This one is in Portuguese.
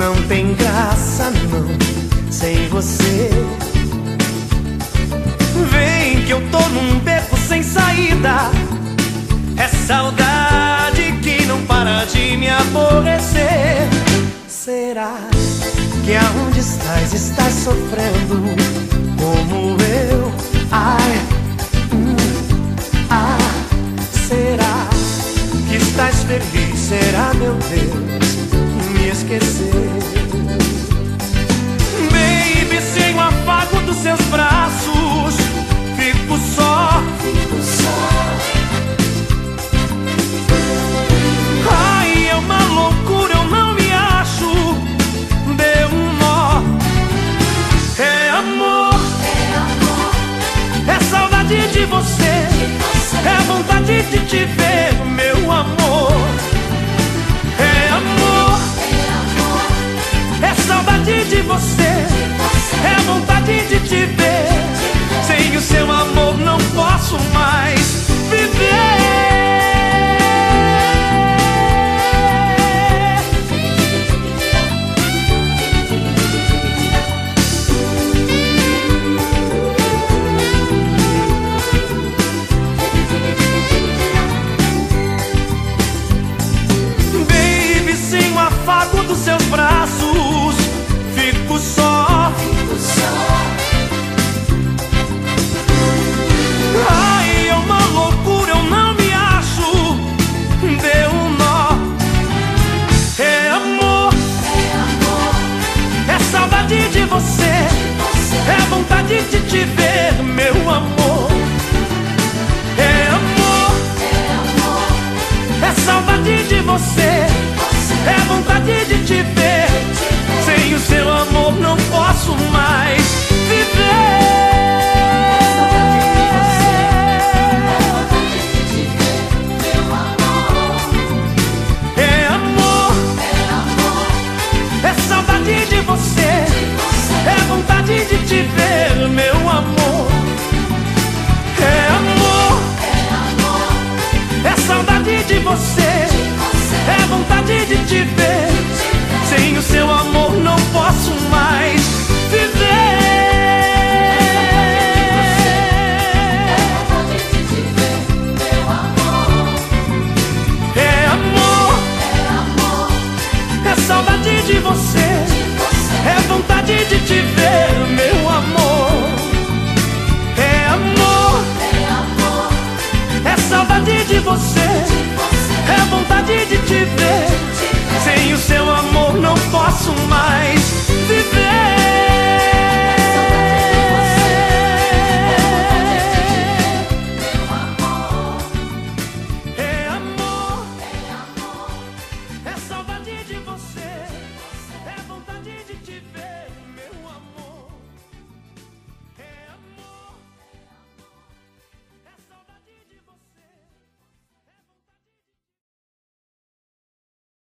Não tem graça não, sem você. Vem que eu tô num beco sem saída. É saudade que não para de me aborrecer. Será que aonde estás, estás sofrendo Como eu, ai, hum, ah Será que estás feliz, será meu Deus? Esquecer? Baby, sem o afago dos seus braços, fico só. Ai, é uma loucura, eu não me acho. Deu um nó. É amor, É amor é saudade de você. de você. É vontade de te ver, você. É vontade de te ver, meu amor. É amor, É saudade de você. você. É vontade de te ver. Sem o seu amor não posso mais posso mais viver. Você, eu dizer, meu amor. É amor, é amor, é saudade de você.